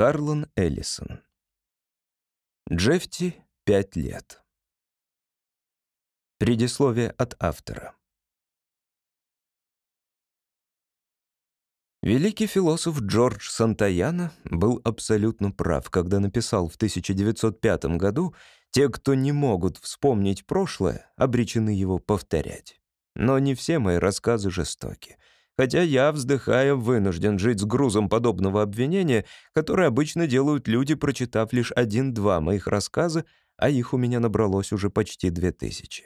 Харлан Эллисон. Джефти, пять лет. Предисловие от автора. Великий философ Джордж Сантаяна был абсолютно прав, когда написал в 1905 году «Те, кто не могут вспомнить прошлое, обречены его повторять». Но не все мои рассказы жестоки — хотя я, вздыхая, вынужден жить с грузом подобного обвинения, которое обычно делают люди, прочитав лишь один-два моих рассказа, а их у меня набралось уже почти две тысячи.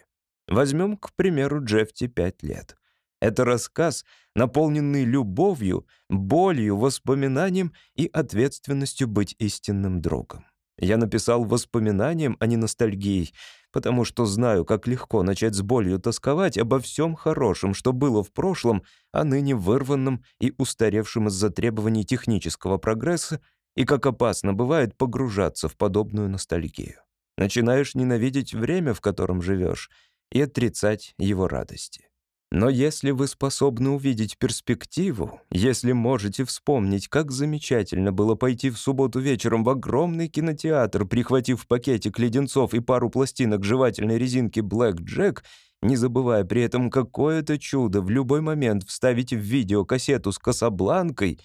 Возьмем, к примеру, Джефти «Пять лет». Это рассказ, наполненный любовью, болью, воспоминанием и ответственностью быть истинным другом. Я написал воспоминанием, а не ностальгией, потому что знаю, как легко начать с болью тосковать обо всем хорошем, что было в прошлом, а ныне вырванном и устаревшем из-за требований технического прогресса, и как опасно бывает погружаться в подобную ностальгию. Начинаешь ненавидеть время, в котором живешь, и отрицать его радости. Но если вы способны увидеть перспективу, если можете вспомнить, как замечательно было пойти в субботу вечером в огромный кинотеатр, прихватив пакетик леденцов и пару пластинок жевательной резинки Black Jack, не забывая при этом какое-то чудо в любой момент вставить в видео кассету с Касабланкой,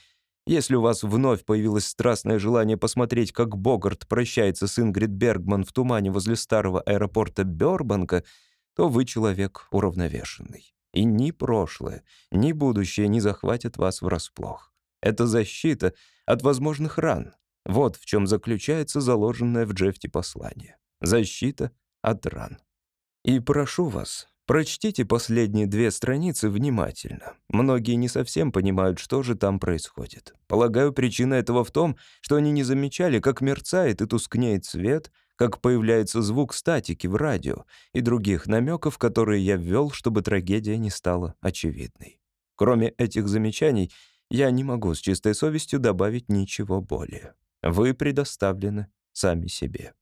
если у вас вновь появилось страстное желание посмотреть, как Богарт прощается с Ингрид Бергман в тумане возле старого аэропорта Бёрбанка, то вы человек уравновешенный. И ни прошлое, ни будущее не захватят вас врасплох. Это защита от возможных ран. Вот в чем заключается заложенное в Джефте послание. Защита от ран. И прошу вас, прочтите последние две страницы внимательно. Многие не совсем понимают, что же там происходит. Полагаю, причина этого в том, что они не замечали, как мерцает и тускнеет свет — как появляется звук статики в радио и других намеков, которые я ввел, чтобы трагедия не стала очевидной. Кроме этих замечаний, я не могу с чистой совестью добавить ничего более. Вы предоставлены сами себе.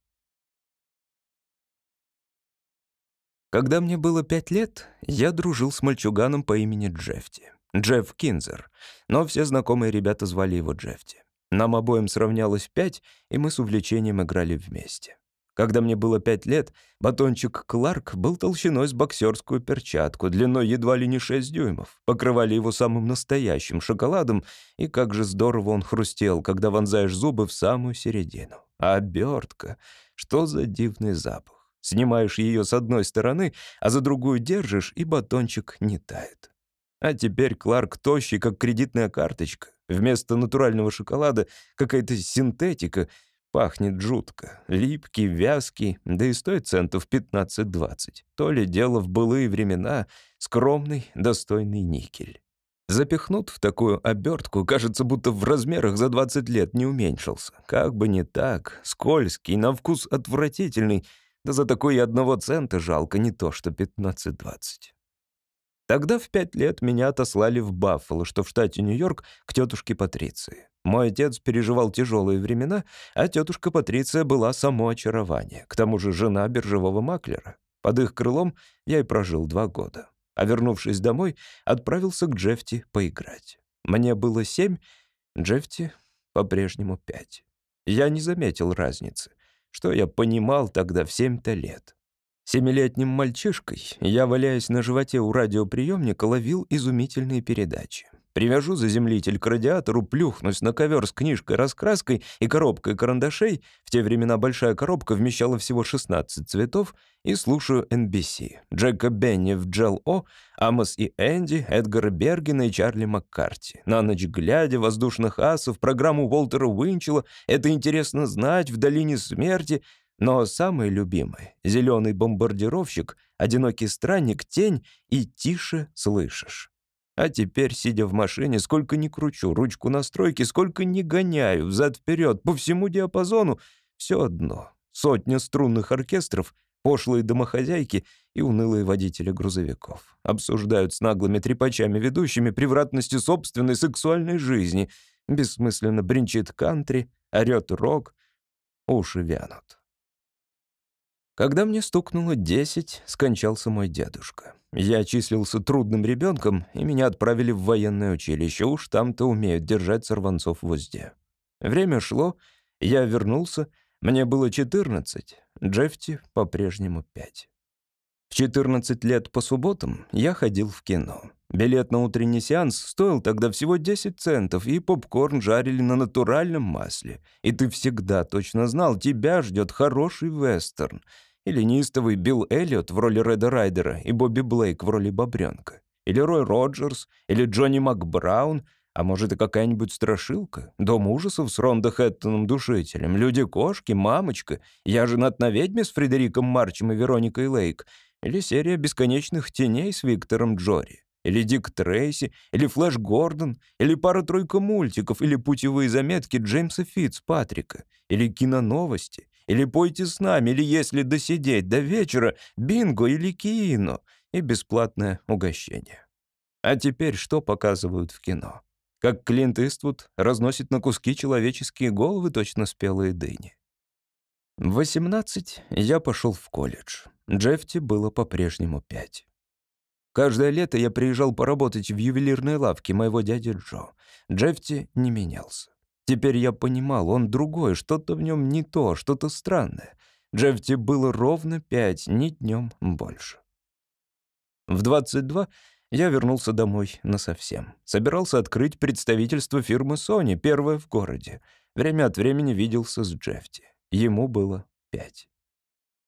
Когда мне было пять лет, я дружил с мальчуганом по имени Джефти. Джефф Кинзер, но все знакомые ребята звали его Джефти. Нам обоим сравнялось пять, и мы с увлечением играли вместе. Когда мне было пять лет, батончик Кларк был толщиной с боксерскую перчатку, длиной едва ли не шесть дюймов. Покрывали его самым настоящим шоколадом, и как же здорово он хрустел, когда вонзаешь зубы в самую середину. А обертка, что за дивный запах. Снимаешь ее с одной стороны, а за другую держишь, и батончик не тает. А теперь Кларк тощий, как кредитная карточка. Вместо натурального шоколада какая-то синтетика — Пахнет жутко, липкий, вязкий, да и стоит центов 15-20. То ли дело в былые времена, скромный, достойный никель. Запихнут в такую обертку, кажется, будто в размерах за 20 лет не уменьшился. Как бы не так, скользкий, на вкус отвратительный, да за такой и одного цента жалко, не то что 15-20. Тогда в пять лет меня отослали в Баффало, что в штате Нью-Йорк, к тетушке Патриции. Мой отец переживал тяжелые времена, а тетушка Патриция была само очарование, к тому же жена биржевого маклера. Под их крылом я и прожил два года. А вернувшись домой, отправился к Джефти поиграть. Мне было семь, Джефти по-прежнему пять. Я не заметил разницы. Что я понимал тогда в семь-то лет? Семилетним мальчишкой я, валяясь на животе у радиоприемника, ловил изумительные передачи. Привяжу заземлитель к радиатору, плюхнусь на ковер с книжкой-раскраской и коробкой карандашей, в те времена большая коробка вмещала всего 16 цветов, и слушаю NBC. Джека Бенни в Джел О, Амос и Энди, Эдгара Бергена и Чарли Маккарти. На ночь глядя, воздушных асов, программу Уолтера Уинчела «Это интересно знать», «В долине смерти», но самый любимый — зеленый бомбардировщик, одинокий странник, тень и тише слышишь. А теперь, сидя в машине, сколько ни кручу ручку настройки, сколько ни гоняю взад-вперед по всему диапазону, все одно. Сотня струнных оркестров, пошлые домохозяйки и унылые водители грузовиков. Обсуждают с наглыми трепачами-ведущими превратности собственной сексуальной жизни. Бессмысленно бренчит кантри, орёт рок, уши вянут. Когда мне стукнуло десять, скончался мой дедушка. Я числился трудным ребенком, и меня отправили в военное училище. Уж там-то умеют держать сорванцов в узде. Время шло, я вернулся, мне было 14, Джефти по-прежнему 5. В 14 лет по субботам я ходил в кино. Билет на утренний сеанс стоил тогда всего 10 центов, и попкорн жарили на натуральном масле. И ты всегда точно знал, тебя ждет хороший вестерн. Или неистовый Билл Эллиот в роли Реда Райдера и Бобби Блейк в роли Бобренка. Или Рой Роджерс, или Джонни Макбраун, а может и какая-нибудь страшилка? Дом ужасов с Рондо Хэттоном душителем, Люди-кошки, Мамочка, Я женат на ведьме с Фредериком Марчем и Вероникой Лейк, или серия бесконечных теней с Виктором Джори или Дик Трейси, или Флэш Гордон, или пара-тройка мультиков, или путевые заметки Джеймса Фитцпатрика, или киноновости, или «Пойте с нами», или «Если досидеть до вечера», бинго или кино, и бесплатное угощение. А теперь что показывают в кино? Как Клинт Иствуд разносит на куски человеческие головы точно спелые дыни. В 18 я пошел в колледж. Джефти было по-прежнему пять. Каждое лето я приезжал поработать в ювелирной лавке моего дяди Джо. Джефти не менялся. Теперь я понимал, он другой, что-то в нем не то, что-то странное. Джефти было ровно пять, ни днем больше. В 22 я вернулся домой насовсем. Собирался открыть представительство фирмы Sony, первое в городе. Время от времени виделся с Джефти. Ему было пять.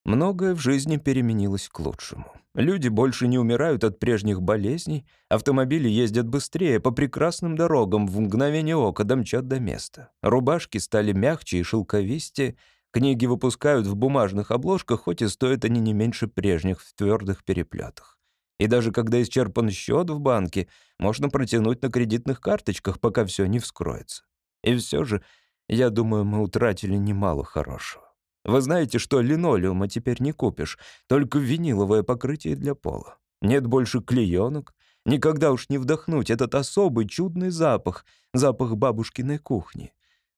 Многое в жизни переменилось к лучшему. Люди больше не умирают от прежних болезней, автомобили ездят быстрее по прекрасным дорогам, в мгновение ока домчат до места. Рубашки стали мягче и шелковистее, книги выпускают в бумажных обложках, хоть и стоят они не меньше прежних в твердых переплетах. И даже когда исчерпан счет в банке, можно протянуть на кредитных карточках, пока все не вскроется. И все же, я думаю, мы утратили немало хорошего. Вы знаете, что линолеума теперь не купишь, только виниловое покрытие для пола. Нет больше клеенок. Никогда уж не вдохнуть этот особый чудный запах, запах бабушкиной кухни.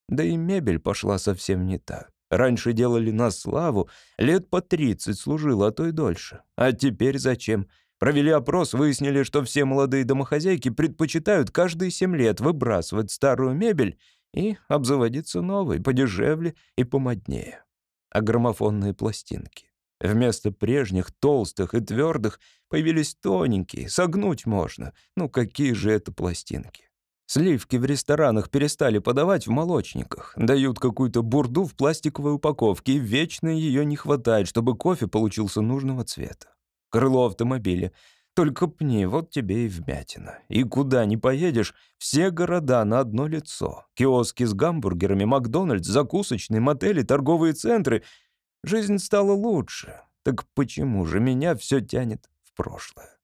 Да и мебель пошла совсем не та. Раньше делали на славу, лет по 30 служила, а то и дольше. А теперь зачем? Провели опрос, выяснили, что все молодые домохозяйки предпочитают каждые 7 лет выбрасывать старую мебель и обзаводиться новой, подешевле и помоднее а граммофонные пластинки. Вместо прежних, толстых и твердых появились тоненькие, согнуть можно. Ну какие же это пластинки? Сливки в ресторанах перестали подавать в молочниках. Дают какую-то бурду в пластиковой упаковке, и вечно ее не хватает, чтобы кофе получился нужного цвета. Крыло автомобиля. Только пни, вот тебе и вмятина. И куда ни поедешь, все города на одно лицо. Киоски с гамбургерами, Макдональдс, закусочные, мотели, торговые центры. Жизнь стала лучше. Так почему же меня все тянет в прошлое?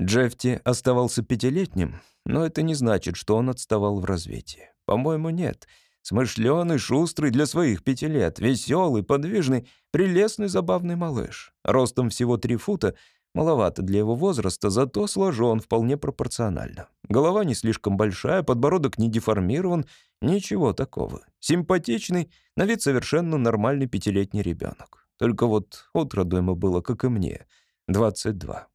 Джефти оставался пятилетним, но это не значит, что он отставал в развитии. По-моему, нет. Смышленый, шустрый для своих пяти лет, веселый, подвижный, прелестный, забавный малыш. Ростом всего три фута — Маловато для его возраста, зато сложен вполне пропорционально. Голова не слишком большая, подбородок не деформирован, ничего такого. Симпатичный, на вид совершенно нормальный пятилетний ребенок. Только вот отроду ему было, как и мне, 22.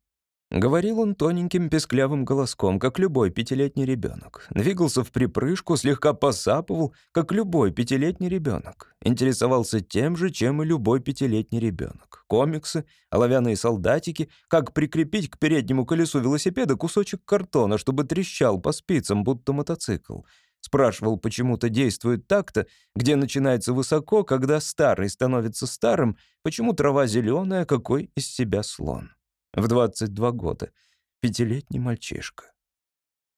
Говорил он тоненьким песклявым голоском, как любой пятилетний ребенок. Двигался в припрыжку, слегка посапывал, как любой пятилетний ребенок. Интересовался тем же, чем и любой пятилетний ребенок. Комиксы, оловянные солдатики, как прикрепить к переднему колесу велосипеда кусочек картона, чтобы трещал по спицам, будто мотоцикл. Спрашивал, почему-то действует так-то, где начинается высоко, когда старый становится старым, почему трава зеленая, какой из себя слон в 22 года, пятилетний мальчишка.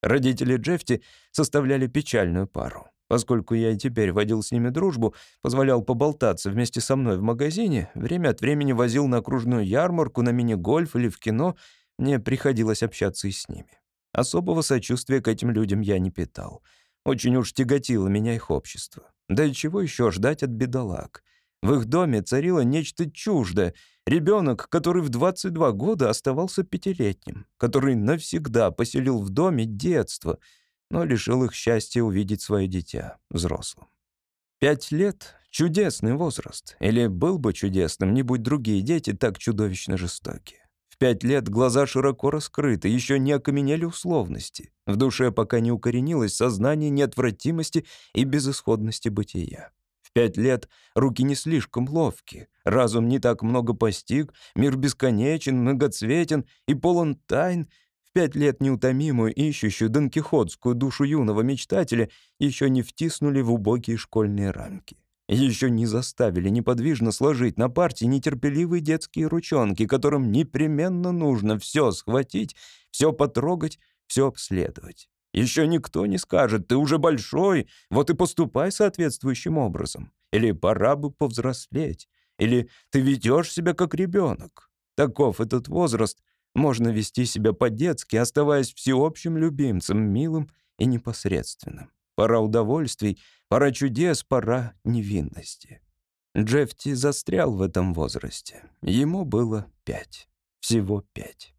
Родители Джефти составляли печальную пару. Поскольку я и теперь водил с ними дружбу, позволял поболтаться вместе со мной в магазине, время от времени возил на окружную ярмарку, на мини-гольф или в кино, мне приходилось общаться и с ними. Особого сочувствия к этим людям я не питал. Очень уж тяготило меня их общество. Да и чего еще ждать от бедолаг? В их доме царило нечто чуждое. Ребенок, который в 22 года оставался пятилетним, который навсегда поселил в доме детство, но лишил их счастья увидеть свое дитя взрослым. Пять лет — чудесный возраст. Или был бы чудесным, не будь другие дети так чудовищно жестокие. В пять лет глаза широко раскрыты, еще не окаменели условности. В душе пока не укоренилось сознание неотвратимости и безысходности бытия. Пять лет руки не слишком ловки, разум не так много постиг, мир бесконечен, многоцветен и полон тайн. В пять лет неутомимую, ищущую донкихотскую душу юного мечтателя еще не втиснули в убогие школьные рамки. Еще не заставили неподвижно сложить на партии нетерпеливые детские ручонки, которым непременно нужно все схватить, все потрогать, все обследовать. Еще никто не скажет, ты уже большой, вот и поступай соответствующим образом. Или пора бы повзрослеть. Или ты ведешь себя как ребенок. Таков этот возраст. Можно вести себя по-детски, оставаясь всеобщим любимцем, милым и непосредственным. Пора удовольствий, пора чудес, пора невинности. Джефти застрял в этом возрасте. Ему было пять. Всего пять.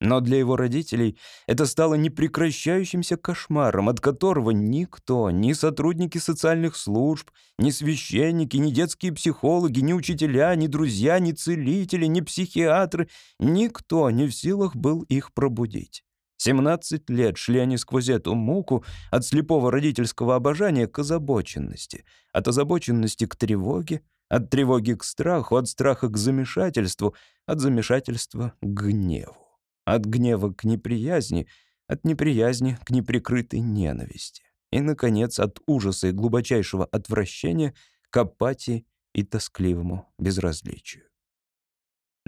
Но для его родителей это стало непрекращающимся кошмаром, от которого никто, ни сотрудники социальных служб, ни священники, ни детские психологи, ни учителя, ни друзья, ни целители, ни психиатры, никто не в силах был их пробудить. 17 лет шли они сквозь эту муку от слепого родительского обожания к озабоченности, от озабоченности к тревоге, от тревоги к страху, от страха к замешательству, от замешательства к гневу, от гнева к неприязни, от неприязни к неприкрытой ненависти и, наконец, от ужаса и глубочайшего отвращения к апатии и тоскливому безразличию.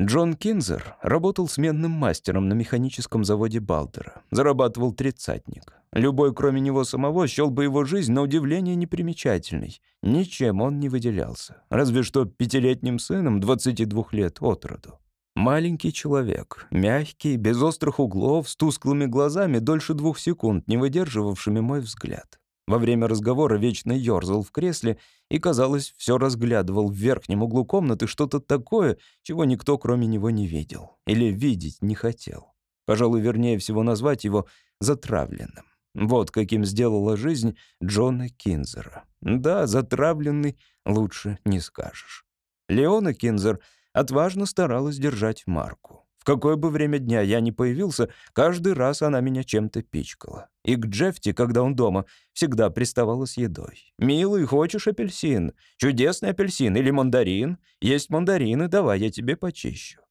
Джон Кинзер работал сменным мастером на механическом заводе Балдера. Зарабатывал тридцатник. Любой, кроме него самого, счел бы его жизнь на удивление непримечательной. Ничем он не выделялся. Разве что пятилетним сыном 22 лет от роду. Маленький человек, мягкий, без острых углов, с тусклыми глазами, дольше двух секунд, не выдерживавшими мой взгляд. Во время разговора вечно ёрзал в кресле и, казалось, все разглядывал в верхнем углу комнаты что-то такое, чего никто кроме него не видел или видеть не хотел. Пожалуй, вернее всего назвать его затравленным. Вот каким сделала жизнь Джона Кинзера. Да, затравленный лучше не скажешь. Леона Кинзер отважно старалась держать марку. В какое бы время дня я ни появился, каждый раз она меня чем-то пичкала. И к Джефти, когда он дома, всегда приставала с едой. «Милый, хочешь апельсин? Чудесный апельсин или мандарин? Есть мандарины, давай я тебе почищу».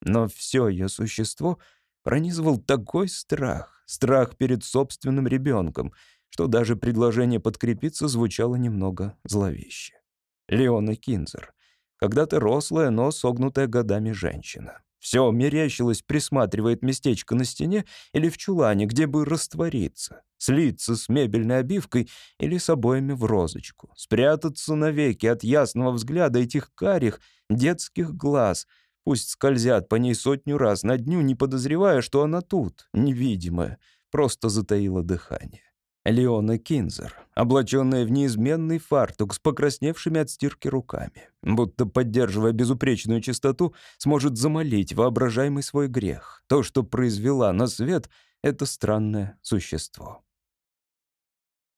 Но все ее существо пронизывал такой страх, страх перед собственным ребенком, что даже предложение подкрепиться звучало немного зловеще. Леона Кинзер. Когда-то рослая, но согнутая годами женщина. Все мерещилось, присматривает местечко на стене или в чулане, где бы раствориться, слиться с мебельной обивкой или с обоями в розочку, спрятаться навеки от ясного взгляда этих карих детских глаз, пусть скользят по ней сотню раз на дню, не подозревая, что она тут, невидимая, просто затаила дыхание. Леона Кинзер, облаченная в неизменный фартук с покрасневшими от стирки руками, будто поддерживая безупречную чистоту, сможет замолить воображаемый свой грех, то, что произвела на свет это странное существо.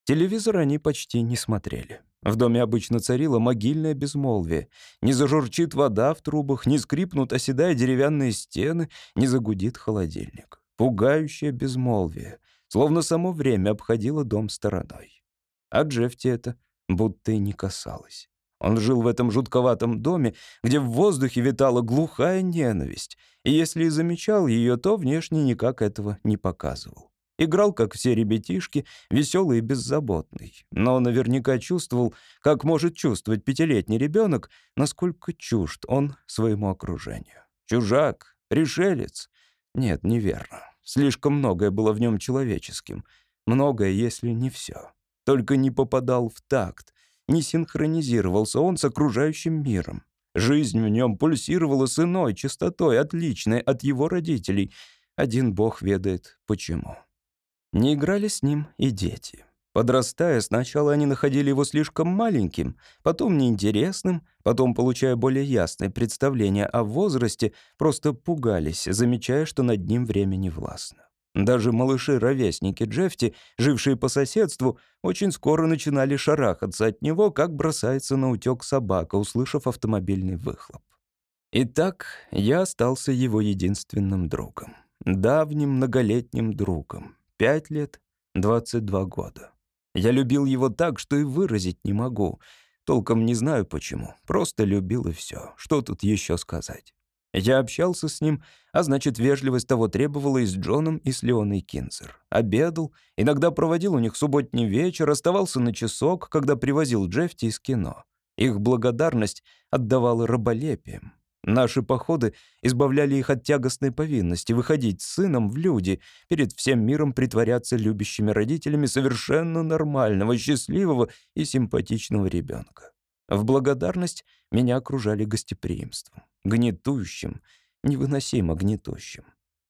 Телевизор они почти не смотрели. В доме обычно царило могильное безмолвие. Не зажурчит вода в трубах, не скрипнут, оседая деревянные стены, не загудит холодильник. Пугающее безмолвие — словно само время обходило дом стороной. А Джефти это будто и не касалось. Он жил в этом жутковатом доме, где в воздухе витала глухая ненависть, и если и замечал ее, то внешне никак этого не показывал. Играл, как все ребятишки, веселый и беззаботный, но наверняка чувствовал, как может чувствовать пятилетний ребенок, насколько чужд он своему окружению. Чужак, решелец. Нет, неверно. Слишком многое было в нем человеческим. Многое, если не все. Только не попадал в такт, не синхронизировался он с окружающим миром. Жизнь в нем пульсировала с иной частотой, отличной от его родителей. Один бог ведает, почему. Не играли с ним и дети. Подрастая, сначала они находили его слишком маленьким, потом неинтересным, потом, получая более ясное представление о возрасте, просто пугались, замечая, что над ним время не властно. Даже малыши-ровесники Джефти, жившие по соседству, очень скоро начинали шарахаться от него, как бросается на утёк собака, услышав автомобильный выхлоп. Итак, я остался его единственным другом. Давним многолетним другом. Пять лет, двадцать два года. Я любил его так, что и выразить не могу. Толком не знаю почему. Просто любил и все. Что тут еще сказать? Я общался с ним, а значит, вежливость того требовала и с Джоном, и с Леоной Кинзер. Обедал, иногда проводил у них субботний вечер, оставался на часок, когда привозил Джефти из кино. Их благодарность отдавала раболепием. Наши походы избавляли их от тягостной повинности выходить с сыном в люди, перед всем миром притворяться любящими родителями совершенно нормального, счастливого и симпатичного ребенка. В благодарность меня окружали гостеприимством, гнетущим, невыносимо гнетущим.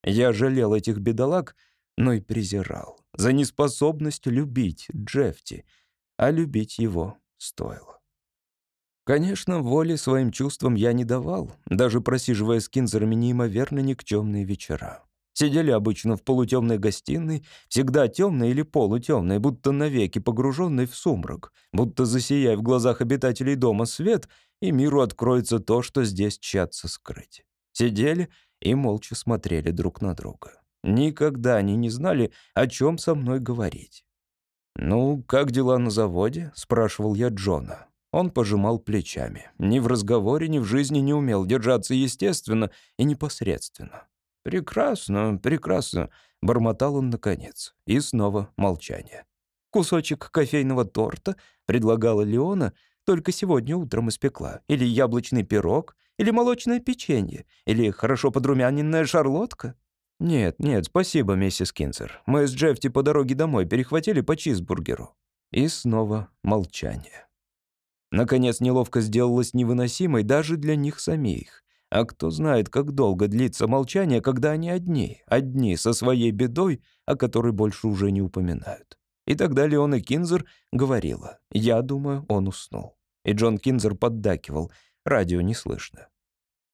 Я жалел этих бедолаг, но и презирал за неспособность любить Джефти, а любить его стоило. Конечно, воли своим чувствам я не давал, даже просиживая с кинзерами неимоверно никчемные вечера. Сидели обычно в полутемной гостиной, всегда темной или полутемной, будто навеки погруженной в сумрак, будто засияя в глазах обитателей дома свет, и миру откроется то, что здесь тщатся скрыть. Сидели и молча смотрели друг на друга. Никогда они не знали, о чем со мной говорить. «Ну, как дела на заводе?» — спрашивал я Джона. Он пожимал плечами. Ни в разговоре, ни в жизни не умел держаться естественно и непосредственно. «Прекрасно, прекрасно», — бормотал он наконец. И снова молчание. «Кусочек кофейного торта», — предлагала Леона, «только сегодня утром испекла. Или яблочный пирог, или молочное печенье, или хорошо подрумяненная шарлотка». «Нет, нет, спасибо, миссис Кинцер. Мы с Джефти по дороге домой перехватили по чизбургеру». И снова молчание. Наконец, неловкость сделалась невыносимой даже для них самих. А кто знает, как долго длится молчание, когда они одни, одни со своей бедой, о которой больше уже не упоминают. И тогда Леона Кинзер говорила, «Я думаю, он уснул». И Джон Кинзер поддакивал, радио не слышно.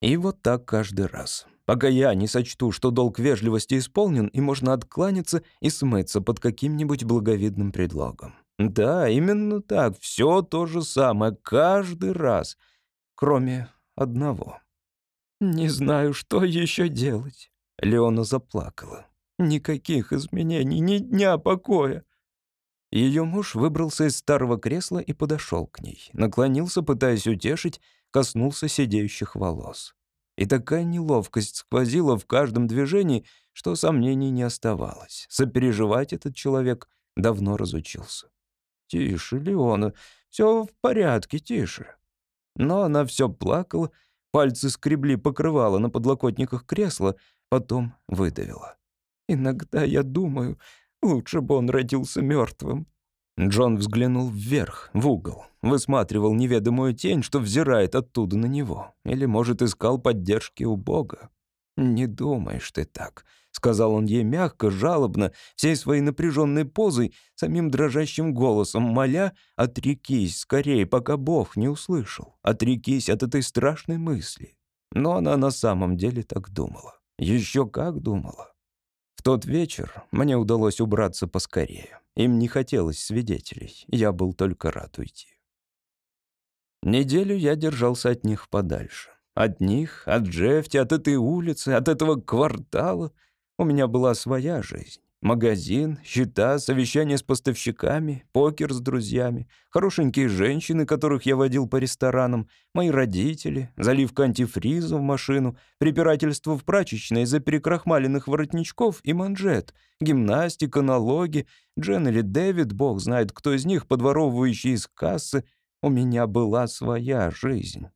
И вот так каждый раз. Пока я не сочту, что долг вежливости исполнен, и можно откланяться и смыться под каким-нибудь благовидным предлогом. Да, именно так. Все то же самое, каждый раз. Кроме одного. «Не знаю, что еще делать». Леона заплакала. «Никаких изменений, ни дня покоя». Ее муж выбрался из старого кресла и подошел к ней. Наклонился, пытаясь утешить, коснулся сидеющих волос. И такая неловкость сквозила в каждом движении, что сомнений не оставалось. Сопереживать этот человек давно разучился. «Тише, Леона, все в порядке, тише». Но она все плакала, пальцы скребли покрывало на подлокотниках кресла, потом выдавила. «Иногда я думаю, лучше бы он родился мертвым». Джон взглянул вверх, в угол, высматривал неведомую тень, что взирает оттуда на него, или, может, искал поддержки у Бога. «Не думаешь ты так», — сказал он ей мягко, жалобно, всей своей напряженной позой, самим дрожащим голосом, моля, «отрекись скорее, пока Бог не услышал, отрекись от этой страшной мысли». Но она на самом деле так думала. Еще как думала. В тот вечер мне удалось убраться поскорее. Им не хотелось свидетелей, я был только рад уйти. Неделю я держался от них подальше. От них, от Джефти, от этой улицы, от этого квартала у меня была своя жизнь. Магазин, счета, совещания с поставщиками, покер с друзьями, хорошенькие женщины, которых я водил по ресторанам, мои родители, заливка антифриза в машину, препирательство в прачечной из-за перекрахмаленных воротничков и манжет, гимнастика, налоги, Джен или Дэвид, бог знает, кто из них, подворовывающий из кассы. У меня была своя жизнь.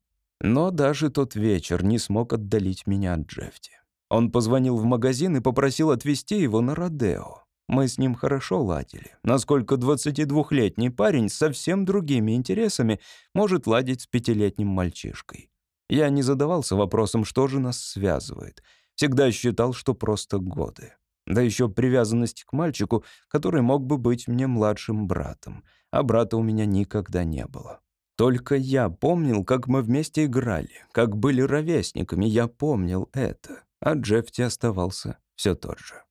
Но даже тот вечер не смог отдалить меня от Джефти. Он позвонил в магазин и попросил отвезти его на Родео. Мы с ним хорошо ладили. Насколько 22-летний парень с совсем другими интересами может ладить с пятилетним мальчишкой. Я не задавался вопросом, что же нас связывает. Всегда считал, что просто годы. Да еще привязанность к мальчику, который мог бы быть мне младшим братом. А брата у меня никогда не было. Только я помнил, как мы вместе играли, как были ровесниками, я помнил это, а Джефти оставался все тот же.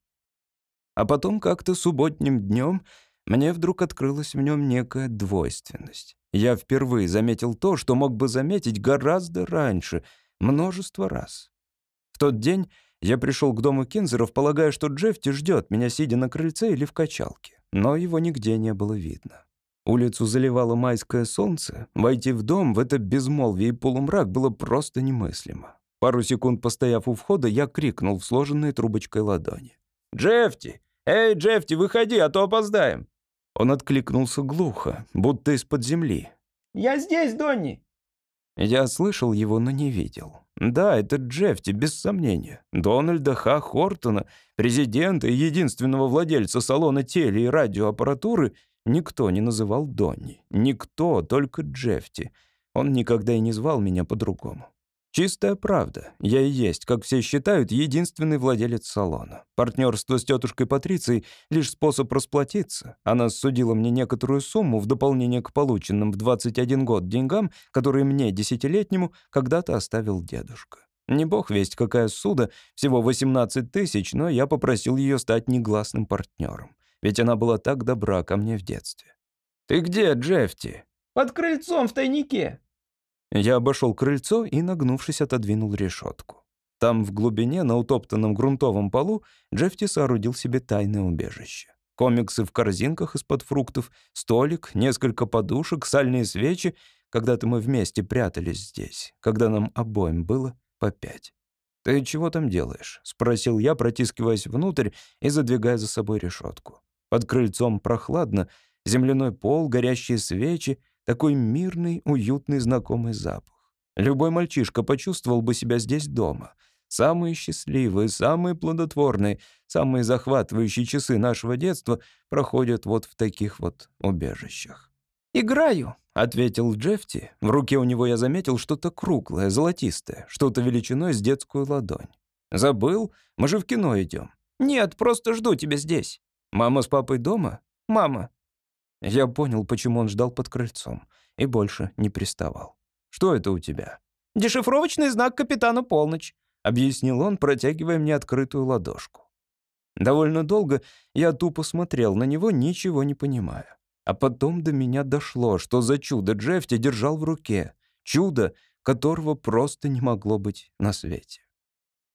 А потом как-то субботним днем мне вдруг открылась в нем некая двойственность. Я впервые заметил то, что мог бы заметить гораздо раньше. Множество раз. В тот день я пришел к дому Кинзеров, полагая, что Джефти ждет меня, сидя на крыльце или в качалке. Но его нигде не было видно. Улицу заливало майское солнце. Войти в дом в это безмолвие и полумрак было просто немыслимо. Пару секунд постояв у входа, я крикнул в сложенной трубочкой ладони. «Джефти! Эй, Джефти, выходи, а то опоздаем!» Он откликнулся глухо, будто из-под земли. «Я здесь, Донни!» Я слышал его, но не видел. Да, это Джефти, без сомнения. Дональда Ха Хортона, президента и единственного владельца салона теле- и радиоаппаратуры, никто не называл Донни. Никто, только Джефти. Он никогда и не звал меня по-другому. Чистая правда. Я и есть, как все считают, единственный владелец салона. Партнерство с тетушкой Патрицией — лишь способ расплатиться. Она судила мне некоторую сумму в дополнение к полученным в 21 год деньгам, которые мне, десятилетнему, когда-то оставил дедушка. Не бог весть, какая суда, всего 18 тысяч, но я попросил ее стать негласным партнером. Ведь она была так добра ко мне в детстве. «Ты где, Джефти?» «Под крыльцом в тайнике», я обошел крыльцо и, нагнувшись, отодвинул решетку. Там, в глубине, на утоптанном грунтовом полу, Джефти соорудил себе тайное убежище. Комиксы в корзинках из-под фруктов, столик, несколько подушек, сальные свечи. Когда-то мы вместе прятались здесь, когда нам обоим было по пять. «Ты чего там делаешь?» — спросил я, протискиваясь внутрь и задвигая за собой решетку. Под крыльцом прохладно, земляной пол, горящие свечи — такой мирный, уютный, знакомый запах. Любой мальчишка почувствовал бы себя здесь дома. Самые счастливые, самые плодотворные, самые захватывающие часы нашего детства проходят вот в таких вот убежищах. «Играю», — ответил Джефти. В руке у него я заметил что-то круглое, золотистое, что-то величиной с детскую ладонь. «Забыл? Мы же в кино идем». «Нет, просто жду тебя здесь». «Мама с папой дома?» «Мама». Я понял, почему он ждал под крыльцом, и больше не приставал. «Что это у тебя?» «Дешифровочный знак капитана Полночь», — объяснил он, протягивая мне открытую ладошку. Довольно долго я тупо смотрел на него, ничего не понимая. А потом до меня дошло, что за чудо Джефти держал в руке. Чудо, которого просто не могло быть на свете.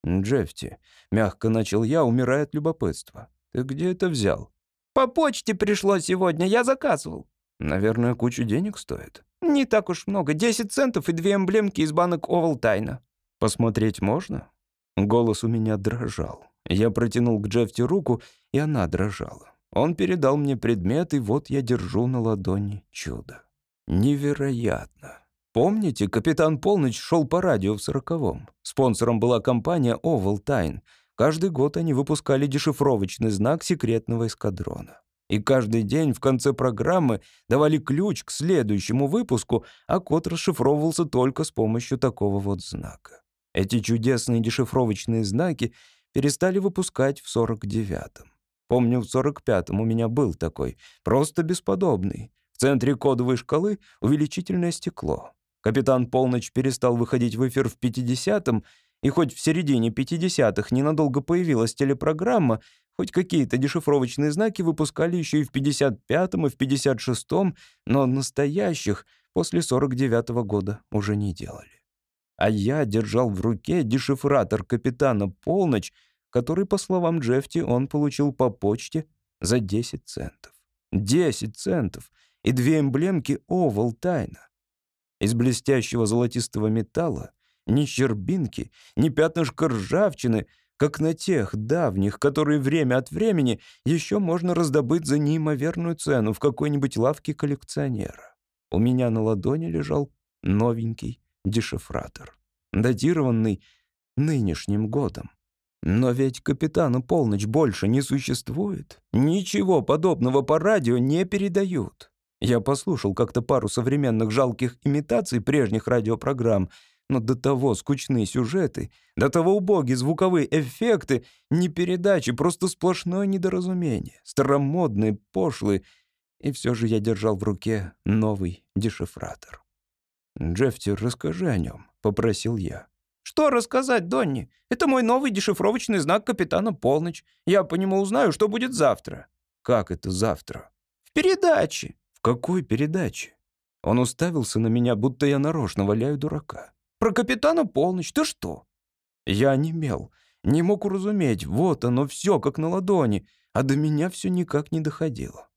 «Джефти», — мягко начал я, умирая от любопытства. «Ты где это взял?» По почте пришло сегодня, я заказывал». «Наверное, кучу денег стоит». «Не так уж много. 10 центов и две эмблемки из банок Овалтайна». «Посмотреть можно?» Голос у меня дрожал. Я протянул к Джефти руку, и она дрожала. Он передал мне предмет, и вот я держу на ладони чудо. Невероятно. Помните, капитан Полночь шел по радио в сороковом? Спонсором была компания Ovaltine — Каждый год они выпускали дешифровочный знак секретного эскадрона. И каждый день в конце программы давали ключ к следующему выпуску, а код расшифровывался только с помощью такого вот знака. Эти чудесные дешифровочные знаки перестали выпускать в 49-м. Помню, в 45-м у меня был такой, просто бесподобный. В центре кодовой шкалы увеличительное стекло. Капитан Полночь перестал выходить в эфир в 50-м, и хоть в середине 50-х ненадолго появилась телепрограмма, хоть какие-то дешифровочные знаки выпускали еще и в 55-м, и в 56-м, но настоящих после 49-го года уже не делали. А я держал в руке дешифратор капитана «Полночь», который, по словам Джефти, он получил по почте за 10 центов. 10 центов и две эмблемки «Овал Тайна». Из блестящего золотистого металла ни щербинки, ни пятнышка ржавчины, как на тех давних, которые время от времени еще можно раздобыть за неимоверную цену в какой-нибудь лавке коллекционера. У меня на ладони лежал новенький дешифратор, датированный нынешним годом. Но ведь капитану полночь больше не существует. Ничего подобного по радио не передают. Я послушал как-то пару современных жалких имитаций прежних радиопрограмм но до того скучные сюжеты, до того убогие звуковые эффекты, не передачи, просто сплошное недоразумение, старомодные, пошлые. И все же я держал в руке новый дешифратор. «Джефти, расскажи о нем», — попросил я. «Что рассказать, Донни? Это мой новый дешифровочный знак капитана Полночь. Я по нему узнаю, что будет завтра». «Как это завтра?» «В передаче». «В какой передаче?» Он уставился на меня, будто я нарочно валяю дурака. Про капитана полночь, ты что?» Я немел, не мог уразуметь, вот оно все как на ладони, а до меня все никак не доходило.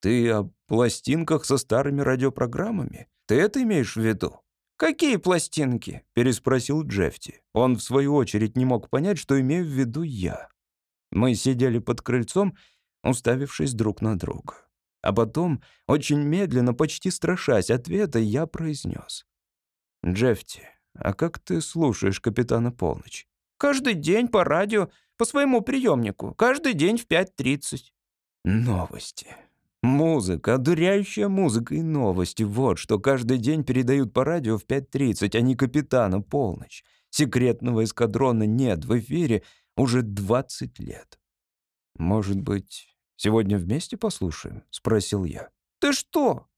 Ты о пластинках со старыми радиопрограммами? Ты это имеешь в виду? «Какие пластинки?» — переспросил Джефти. Он, в свою очередь, не мог понять, что имею в виду я. Мы сидели под крыльцом, уставившись друг на друга. А потом, очень медленно, почти страшась ответа, я произнес. «Джефти, а как ты слушаешь «Капитана Полночь»?» «Каждый день по радио, по своему приемнику. Каждый день в 5.30». «Новости. Музыка, одуряющая музыка и новости. Вот что каждый день передают по радио в 5.30, а не «Капитана Полночь». Секретного эскадрона нет в эфире уже 20 лет. «Может быть, сегодня вместе послушаем?» — спросил я. «Ты что?»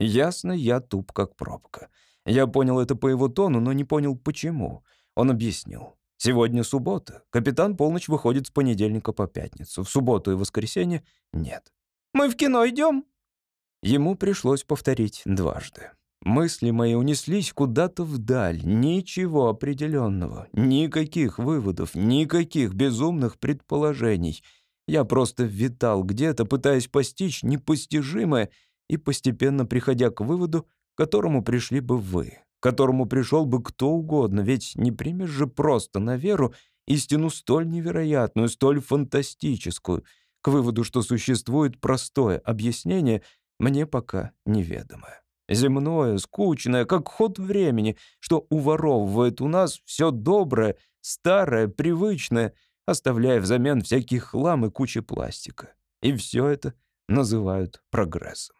Ясно, я туп как пробка. Я понял это по его тону, но не понял, почему. Он объяснил. Сегодня суббота. Капитан Полночь выходит с понедельника по пятницу. В субботу и воскресенье нет. Мы в кино идем?» Ему пришлось повторить дважды. Мысли мои унеслись куда-то вдаль. Ничего определенного, никаких выводов, никаких безумных предположений. Я просто витал где-то, пытаясь постичь непостижимое и постепенно приходя к выводу, которому пришли бы вы, которому пришел бы кто угодно, ведь не примешь же просто на веру истину столь невероятную, столь фантастическую — к выводу, что существует простое объяснение, мне пока неведомое. Земное, скучное, как ход времени, что уворовывает у нас все доброе, старое, привычное, оставляя взамен всякий хлам и кучи пластика. И все это называют прогрессом.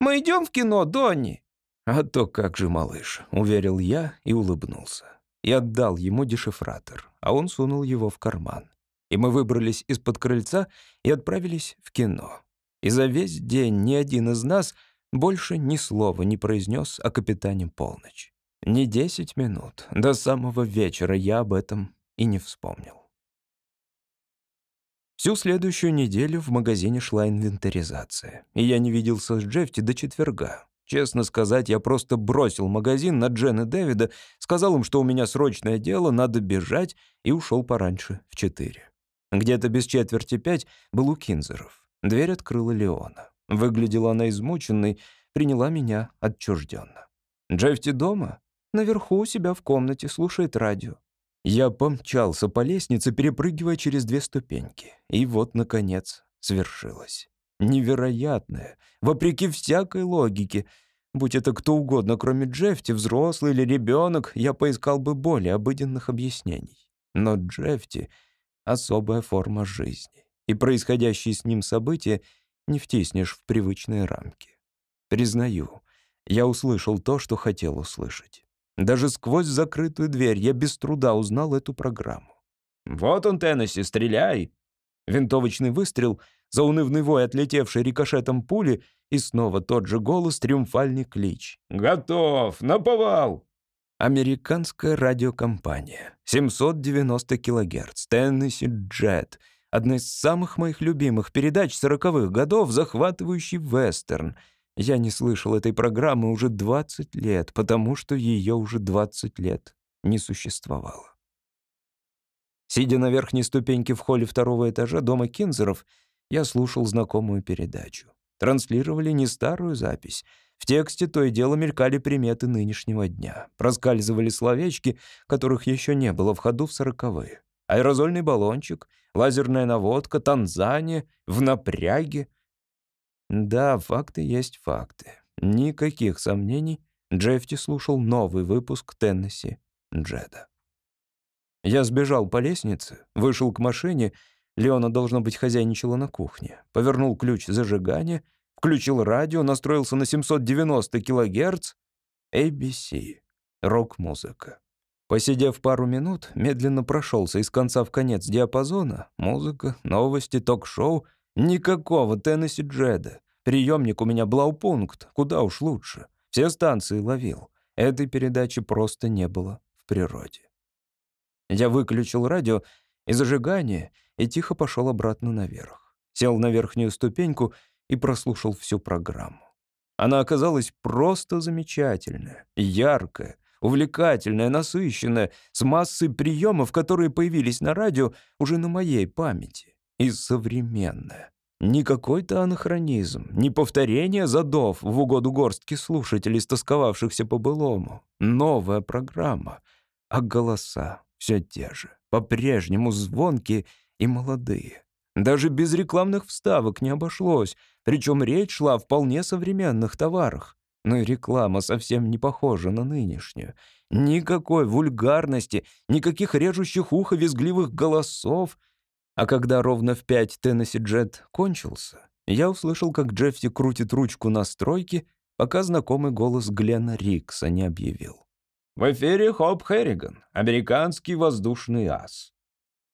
«Мы идем в кино, Донни!» «А то как же, малыш», — уверил я и улыбнулся. И отдал ему дешифратор, а он сунул его в карман и мы выбрались из-под крыльца и отправились в кино. И за весь день ни один из нас больше ни слова не произнес о капитане Полночь. Ни десять минут, до самого вечера я об этом и не вспомнил. Всю следующую неделю в магазине шла инвентаризация, и я не виделся с Джефти до четверга. Честно сказать, я просто бросил магазин на Джен и Дэвида, сказал им, что у меня срочное дело, надо бежать, и ушел пораньше, в четыре. Где-то без четверти пять был у Кинзеров. Дверь открыла Леона. Выглядела она измученной, приняла меня отчужденно. «Джефти дома?» «Наверху у себя в комнате, слушает радио». Я помчался по лестнице, перепрыгивая через две ступеньки. И вот, наконец, свершилось. Невероятное, вопреки всякой логике. Будь это кто угодно, кроме Джефти, взрослый или ребенок, я поискал бы более обыденных объяснений. Но Джефти особая форма жизни, и происходящие с ним события не втиснешь в привычные рамки. Признаю, я услышал то, что хотел услышать. Даже сквозь закрытую дверь я без труда узнал эту программу. «Вот он, Теннесси, стреляй!» Винтовочный выстрел, заунывный вой, отлетевший рикошетом пули, и снова тот же голос, триумфальный клич. «Готов! Наповал!» Американская радиокомпания. 790 кГц. Теннесси Джет. Одна из самых моих любимых передач сороковых годов, захватывающий вестерн. Я не слышал этой программы уже 20 лет, потому что ее уже 20 лет не существовало. Сидя на верхней ступеньке в холле второго этажа дома Кинзеров, я слушал знакомую передачу. Транслировали не старую запись — в тексте то и дело мелькали приметы нынешнего дня. Проскальзывали словечки, которых еще не было в ходу в сороковые. Аэрозольный баллончик, лазерная наводка, Танзания, в напряге. Да, факты есть факты. Никаких сомнений, Джефти слушал новый выпуск Теннесси Джеда. Я сбежал по лестнице, вышел к машине, Леона, должно быть, хозяйничала на кухне, повернул ключ зажигания — Включил радио, настроился на 790 килогерц. ABC. Рок-музыка. Посидев пару минут, медленно прошелся из конца в конец диапазона. Музыка, новости, ток-шоу. Никакого Теннесси Джеда. Приемник у меня Блаупункт. Куда уж лучше. Все станции ловил. Этой передачи просто не было в природе. Я выключил радио и зажигание и тихо пошел обратно наверх. Сел на верхнюю ступеньку — и прослушал всю программу. Она оказалась просто замечательная, яркая, увлекательная, насыщенная, с массой приемов, которые появились на радио уже на моей памяти, и современная. Не какой-то анахронизм, не повторение задов в угоду горстки слушателей, стосковавшихся по былому. Новая программа, а голоса все те же, по-прежнему звонкие и молодые. Даже без рекламных вставок не обошлось, причем речь шла о вполне современных товарах. Но и реклама совсем не похожа на нынешнюю. Никакой вульгарности, никаких режущих ухо визгливых голосов. А когда ровно в пять Теннесси Джет кончился, я услышал, как Джеффи крутит ручку настройки, пока знакомый голос Глена Рикса не объявил. «В эфире Хоп Херриган, американский воздушный ас».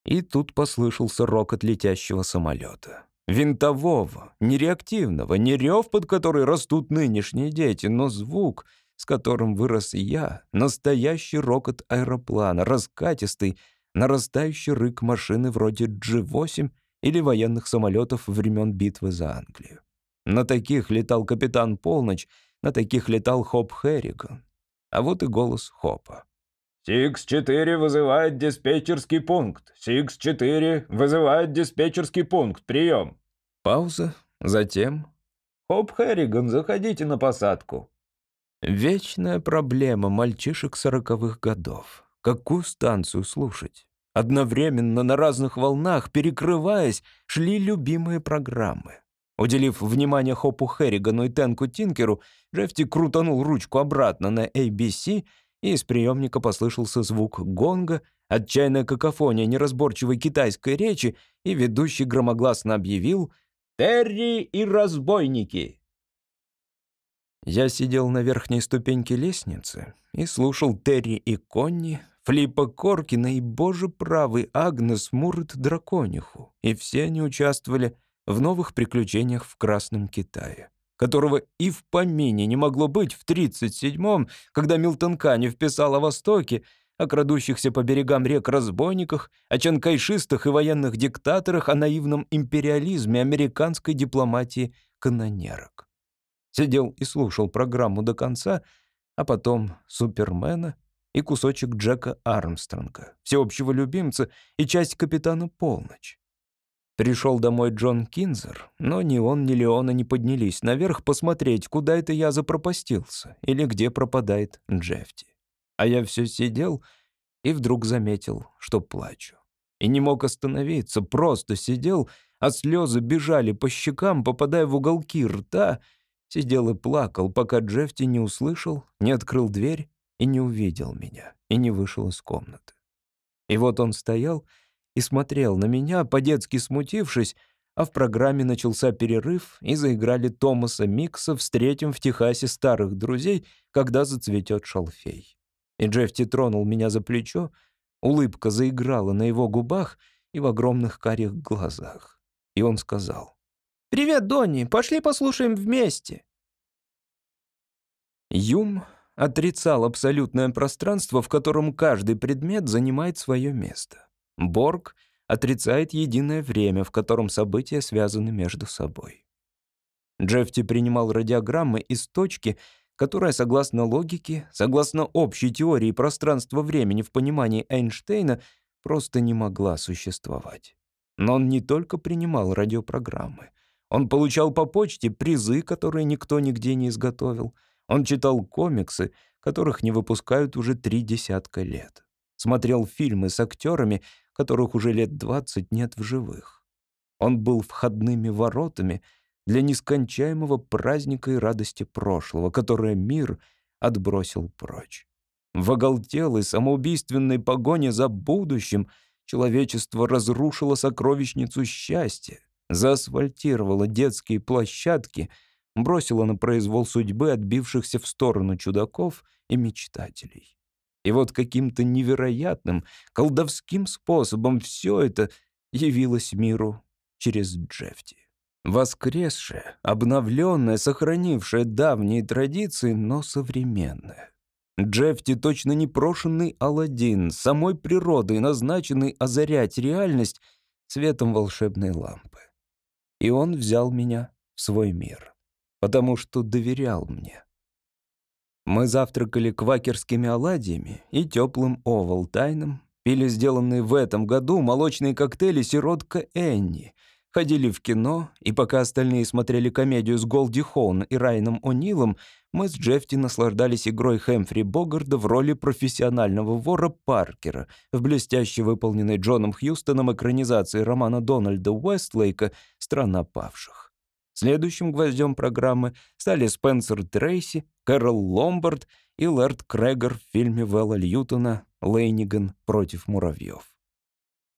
И тут послышался рокот летящего самолета. Винтового, нереактивного, не рев, под который растут нынешние дети, но звук, с которым вырос я, настоящий рокот аэроплана, раскатистый, нарастающий рык машины вроде G-8 или военных самолетов времен битвы за Англию. На таких летал капитан Полночь, на таких летал Хоп Херриган. А вот и голос Хопа. «CX-4 вызывает диспетчерский пункт. CX-4 вызывает диспетчерский пункт. Прием!» Пауза. Затем... «Хоп, Хэрриган, заходите на посадку». Вечная проблема мальчишек сороковых годов. Какую станцию слушать? Одновременно на разных волнах, перекрываясь, шли любимые программы. Уделив внимание Хопу Херригану и Тенку Тинкеру, Джефти крутанул ручку обратно на ABC — и из приемника послышался звук гонга, отчаянная какофония неразборчивой китайской речи, и ведущий громогласно объявил «Терри и разбойники!». Я сидел на верхней ступеньке лестницы и слушал Терри и Конни, Флипа Коркина и, боже правый, Агнес Мурт Дракониху, и все они участвовали в новых приключениях в Красном Китае которого и в помине не могло быть в 37-м, когда Милтон Кани вписал о Востоке, о крадущихся по берегам рек разбойниках, о чанкайшистах и военных диктаторах, о наивном империализме американской дипломатии канонерок. Сидел и слушал программу до конца, а потом «Супермена» и кусочек Джека Армстронга, всеобщего любимца и часть «Капитана Полночь». Пришел домой Джон Кинзер, но ни он, ни Леона не поднялись наверх посмотреть, куда это я запропастился или где пропадает Джефти. А я все сидел и вдруг заметил, что плачу. И не мог остановиться, просто сидел, а слезы бежали по щекам, попадая в уголки рта. Сидел и плакал, пока Джефти не услышал, не открыл дверь и не увидел меня, и не вышел из комнаты. И вот он стоял и смотрел на меня, по-детски смутившись, а в программе начался перерыв, и заиграли Томаса Микса «Встретим в Техасе старых друзей, когда зацветет шалфей». И Джефти тронул меня за плечо, улыбка заиграла на его губах и в огромных карих глазах. И он сказал, «Привет, Донни, пошли послушаем вместе». Юм отрицал абсолютное пространство, в котором каждый предмет занимает свое место. Борг отрицает единое время, в котором события связаны между собой. Джефти принимал радиограммы из точки, которая, согласно логике, согласно общей теории пространства-времени в понимании Эйнштейна, просто не могла существовать. Но он не только принимал радиопрограммы. Он получал по почте призы, которые никто нигде не изготовил. Он читал комиксы, которых не выпускают уже три десятка лет. Смотрел фильмы с актерами, которых уже лет двадцать нет в живых. Он был входными воротами для нескончаемого праздника и радости прошлого, которое мир отбросил прочь. В оголтелой самоубийственной погоне за будущим человечество разрушило сокровищницу счастья, заасфальтировало детские площадки, бросило на произвол судьбы отбившихся в сторону чудаков и мечтателей. И вот каким-то невероятным, колдовским способом все это явилось миру через Джефти. Воскресшее, обновленное, сохранившее давние традиции, но современное. Джефти точно непрошенный Аладдин, самой природой назначенный озарять реальность светом волшебной лампы. И он взял меня в свой мир, потому что доверял мне. Мы завтракали квакерскими оладьями и теплым овалтайном, пили сделанные в этом году молочные коктейли «Сиротка Энни», ходили в кино, и пока остальные смотрели комедию с Голди Хоун и Райаном О'Нилом, мы с Джефти наслаждались игрой Хэмфри Богарда в роли профессионального вора Паркера в блестяще выполненной Джоном Хьюстоном экранизации романа Дональда Уэстлейка «Страна павших». Следующим гвоздем программы стали Спенсер Трейси, Кэрол Ломбард и Лэрд Крегор в фильме Вэлла Льютона «Лейниган против муравьев».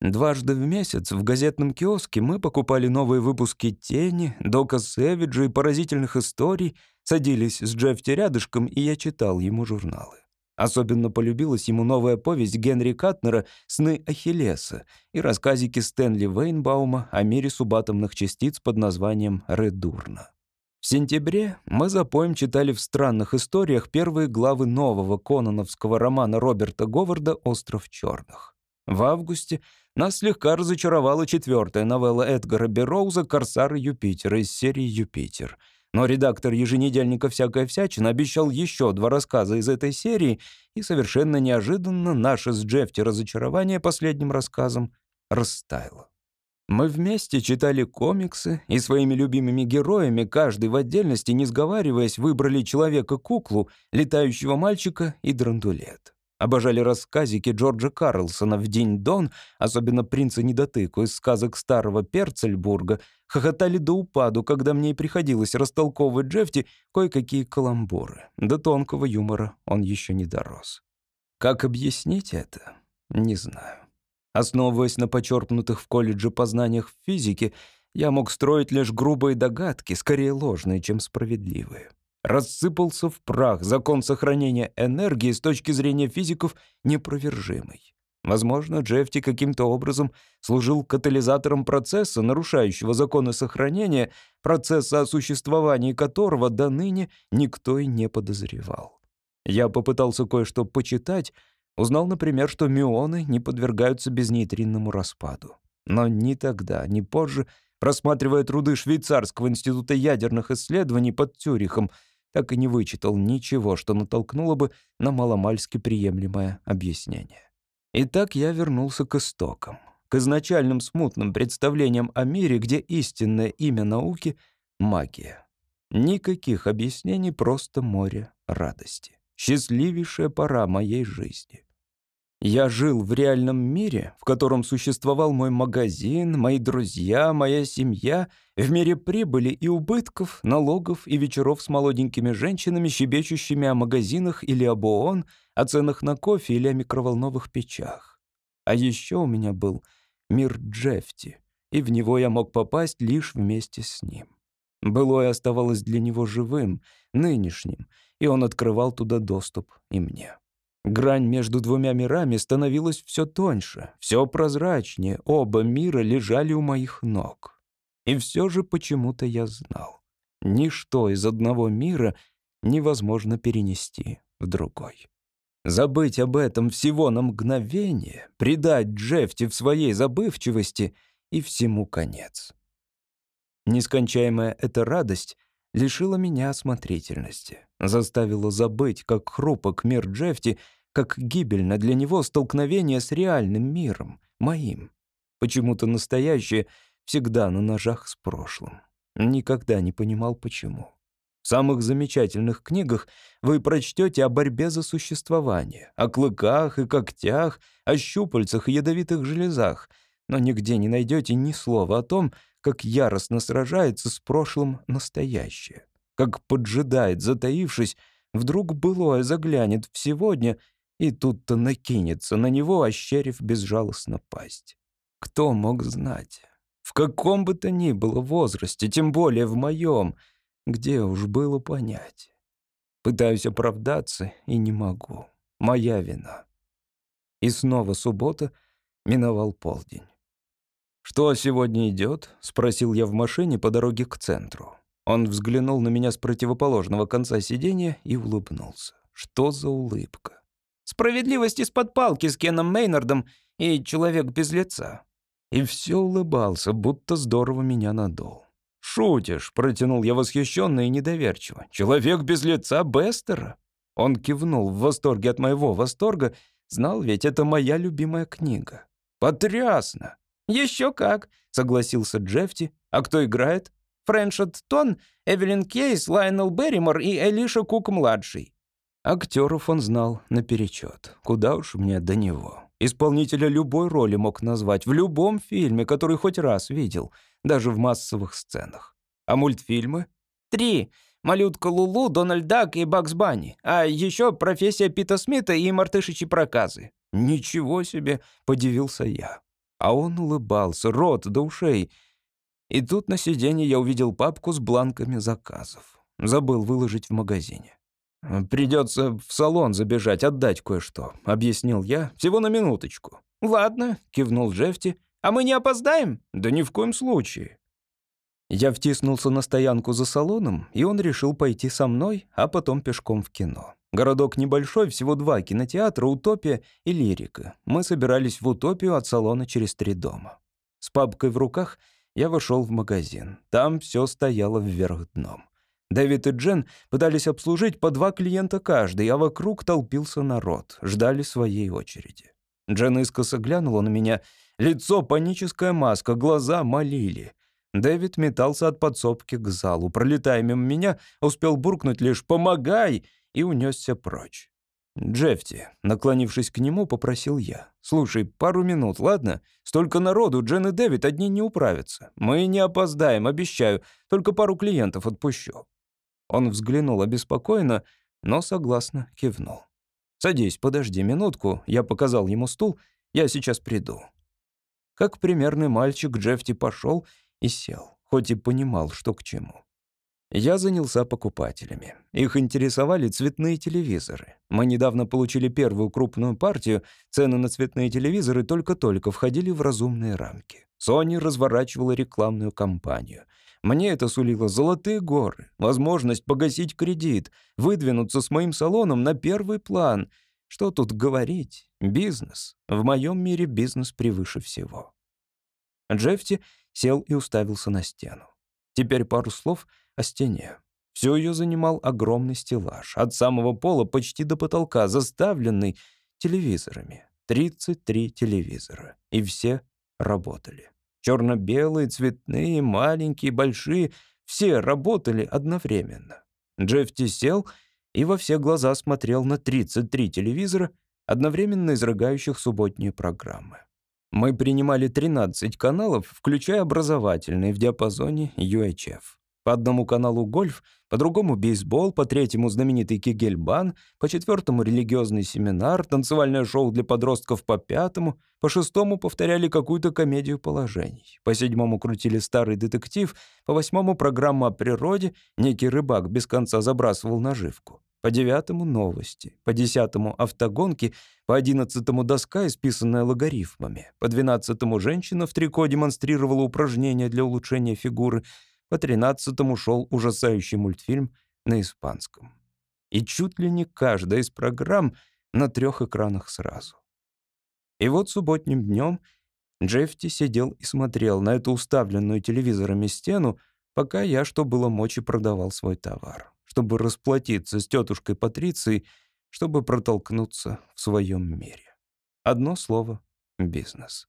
Дважды в месяц в газетном киоске мы покупали новые выпуски «Тени», «Дока Сэвиджа» и «Поразительных историй», садились с Джеффти рядышком, и я читал ему журналы. Особенно полюбилась ему новая повесть Генри Катнера «Сны Ахиллеса» и рассказики Стэнли Вейнбаума о мире субатомных частиц под названием «Редурна». В сентябре мы за поем читали в странных историях первые главы нового кононовского романа Роберта Говарда «Остров черных». В августе нас слегка разочаровала четвертая новелла Эдгара Берроуза «Корсары Юпитера» из серии «Юпитер». Но редактор еженедельника «Всякая всячина» обещал еще два рассказа из этой серии, и совершенно неожиданно наше с Джефти разочарование последним рассказом растаяло. Мы вместе читали комиксы и своими любимыми героями, каждый в отдельности, не сговариваясь, выбрали человека-куклу, летающего мальчика и драндулет. Обожали рассказики Джорджа Карлсона в день-дон, особенно «Принца недотыку» из сказок старого Перцельбурга, хохотали до упаду, когда мне и приходилось растолковывать Джефти кое-какие каламбуры. До тонкого юмора он еще не дорос. Как объяснить это? Не знаю. Основываясь на почерпнутых в колледже познаниях в физике, я мог строить лишь грубые догадки, скорее ложные, чем справедливые. Рассыпался в прах закон сохранения энергии с точки зрения физиков непровержимый. Возможно, Джефти каким-то образом служил катализатором процесса, нарушающего законы сохранения, процесса о существовании которого до ныне никто и не подозревал. Я попытался кое-что почитать, Узнал, например, что мюоны не подвергаются безнейтринному распаду. Но ни тогда, ни позже, просматривая труды Швейцарского института ядерных исследований под Цюрихом, так и не вычитал ничего, что натолкнуло бы на маломальски приемлемое объяснение. Итак, я вернулся к истокам, к изначальным смутным представлениям о мире, где истинное имя науки — магия. Никаких объяснений, просто море радости. Счастливейшая пора моей жизни. Я жил в реальном мире, в котором существовал мой магазин, мои друзья, моя семья, в мире прибыли и убытков, налогов и вечеров с молоденькими женщинами, щебечущими о магазинах или об ООН, о ценах на кофе или о микроволновых печах. А еще у меня был мир Джефти, и в него я мог попасть лишь вместе с ним. Былое оставалось для него живым, нынешним, и он открывал туда доступ и мне. Грань между двумя мирами становилась все тоньше, все прозрачнее, оба мира лежали у моих ног. И все же почему-то я знал, ничто из одного мира невозможно перенести в другой. Забыть об этом всего на мгновение, предать Джефти в своей забывчивости — и всему конец. Нескончаемая эта радость лишила меня осмотрительности, заставила забыть, как хрупок мир Джефти, как гибельно для него столкновение с реальным миром, моим. Почему-то настоящее всегда на ножах с прошлым. Никогда не понимал, почему. В самых замечательных книгах вы прочтете о борьбе за существование, о клыках и когтях, о щупальцах и ядовитых железах, но нигде не найдете ни слова о том, как яростно сражается с прошлым настоящее, как поджидает, затаившись, вдруг былое заглянет в сегодня и тут-то накинется на него, ощерив безжалостно пасть. Кто мог знать? В каком бы то ни было возрасте, тем более в моем, где уж было понять. Пытаюсь оправдаться и не могу. Моя вина. И снова суббота, миновал полдень. «Что сегодня идет?» — спросил я в машине по дороге к центру. Он взглянул на меня с противоположного конца сиденья и улыбнулся. Что за улыбка? «Справедливость из-под палки с Кеном Мейнардом и человек без лица». И все улыбался, будто здорово меня надул. «Шутишь», — протянул я восхищенно и недоверчиво. «Человек без лица Бестера?» Он кивнул в восторге от моего восторга, знал ведь, это моя любимая книга. «Потрясно!» «Еще как», — согласился Джефти. «А кто играет?» «Фрэншет Тон, Эвелин Кейс, Лайонел Берримор и Элиша Кук-младший». Актеров он знал наперечет. Куда уж мне до него. Исполнителя любой роли мог назвать в любом фильме, который хоть раз видел, даже в массовых сценах. А мультфильмы? Три. «Малютка Лулу», «Дональд Дак» и «Бакс Банни». А еще «Профессия Пита Смита» и «Мартышичьи проказы». «Ничего себе!» — подивился я. А он улыбался, рот до ушей. И тут на сиденье я увидел папку с бланками заказов. Забыл выложить в магазине. «Придется в салон забежать, отдать кое-что», — объяснил я. «Всего на минуточку». «Ладно», — кивнул Джефти. «А мы не опоздаем?» «Да ни в коем случае». Я втиснулся на стоянку за салоном, и он решил пойти со мной, а потом пешком в кино. Городок небольшой, всего два кинотеатра, «Утопия» и «Лирика». Мы собирались в «Утопию» от салона через три дома. С папкой в руках я вошел в магазин. Там все стояло вверх дном. Дэвид и Джен пытались обслужить по два клиента каждый, а вокруг толпился народ, ждали своей очереди. Джен искоса глянула на меня. Лицо — паническая маска, глаза молили. Дэвид метался от подсобки к залу. Пролетая мимо меня, успел буркнуть лишь «помогай!» И унесся прочь. «Джефти», наклонившись к нему, попросил я. «Слушай, пару минут, ладно? Столько народу, Джен и Дэвид одни не управятся. Мы не опоздаем, обещаю. Только пару клиентов отпущу». Он взглянул обеспокоенно, но согласно кивнул. «Садись, подожди минутку», я показал ему стул, «я сейчас приду». Как примерный мальчик, Джефти пошел и сел, хоть и понимал, что к чему. Я занялся покупателями. Их интересовали цветные телевизоры. Мы недавно получили первую крупную партию, цены на цветные телевизоры только-только входили в разумные рамки. Sony разворачивала рекламную кампанию. Мне это сулило золотые горы, возможность погасить кредит, выдвинуться с моим салоном на первый план. Что тут говорить? Бизнес. В моем мире бизнес превыше всего. Джефти сел и уставился на стену. Теперь пару слов о стене. Все ее занимал огромный стеллаж, от самого пола почти до потолка, заставленный телевизорами. 33 телевизора. И все работали. Черно-белые, цветные, маленькие, большие. Все работали одновременно. Джефти сел и во все глаза смотрел на 33 телевизора, одновременно изрыгающих субботние программы. Мы принимали 13 каналов, включая образовательные в диапазоне UHF. По одному каналу гольф, по другому бейсбол, по третьему знаменитый кегельбан, по четвертому религиозный семинар, танцевальное шоу для подростков по пятому, по шестому повторяли какую-то комедию положений, по седьмому крутили старый детектив, по восьмому программа о природе, некий рыбак без конца забрасывал наживку. По девятому — новости, по десятому — автогонки, по одиннадцатому — доска, исписанная логарифмами, по двенадцатому — женщина в трико демонстрировала упражнения для улучшения фигуры, по тринадцатому шел ужасающий мультфильм на испанском. И чуть ли не каждая из программ на трех экранах сразу. И вот субботним днем Джефти сидел и смотрел на эту уставленную телевизорами стену, пока я, что было мочи, продавал свой товар чтобы расплатиться с тетушкой Патрицией, чтобы протолкнуться в своем мире. Одно слово — бизнес.